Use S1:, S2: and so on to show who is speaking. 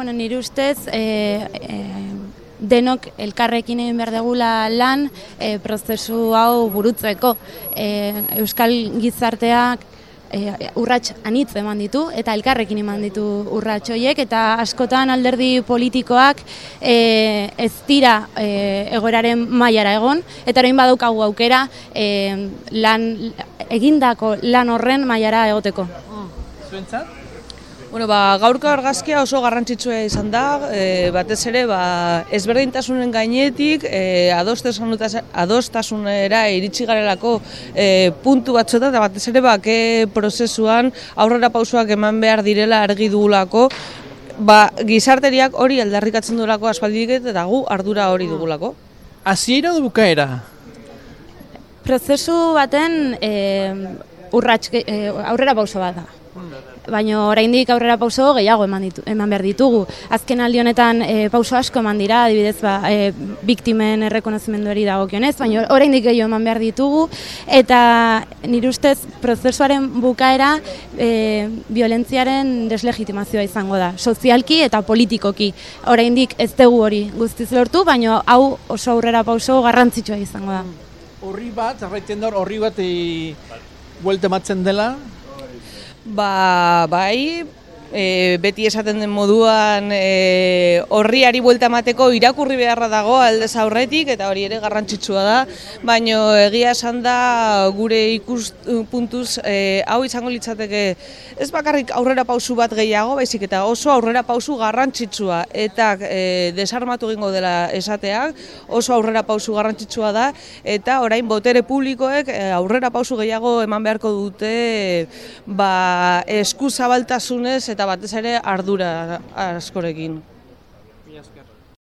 S1: Bueno, nire ustez, e, e, denok elkarrekin egin behar degula lan e, prozesu hau burutzeko. E, Euskal gizarteak e, urrats anitz eman ditu eta elkarrekin eman ditu urrats horiek eta askotan alderdi politikoak e, ez dira e, egoeraren mailara egon eta orain badaukagu aukera e, lan egindako lan horren mailara egoteko.
S2: Zuentzat? Bueno, ba, gaurko argazkia oso garrantzitsua izan da, e, batez ere ba, ezberdintasunen gainetik e, adostasunera iritsi garelako e, puntu batzuetan eta batez ere ba, ke prozesuan aurrera pausuak eman behar direla argi dugulako, ba, gizarteriak hori aldarrikatzen duelako aspaldik eta gu ardura hori dugulako.
S3: Hasiera du bukaera?
S1: Prozesu baten e, urrats, e, aurrera pauso bat da baina oraindik aurrera pauso gehiago eman, ditu, eman behar ditugu. Azken aldi honetan e, pauso asko eman dira, adibidez ba, e, biktimen errekonozimenduari dagokionez, baina oraindik gehiago eman behar ditugu, eta nire ustez prozesuaren bukaera e, violentziaren deslegitimazioa izango da, sozialki eta politikoki. Oraindik ez dugu hori guztiz lortu, baina hau oso aurrera pauso garrantzitsua izango da.
S3: Horri bat, arraiten da horri bat e, buelte matzen dela,
S2: Ba, bai, e, beti esaten den moduan e, horriari buelta emateko irakurri beharra dago aldez aurretik eta hori ere garrantzitsua da, baino egia esan da gure ikus puntuz e, hau izango litzateke ez bakarrik aurrera pausu bat gehiago, baizik eta oso aurrera pausu garrantzitsua. Eta e, desarmatu egingo dela esateak, oso aurrera pausu garrantzitsua da. Eta orain botere publikoek e, aurrera pausu gehiago eman beharko dute ba, esku zabaltasunez eta batez ere ardura askorekin.
S3: Mi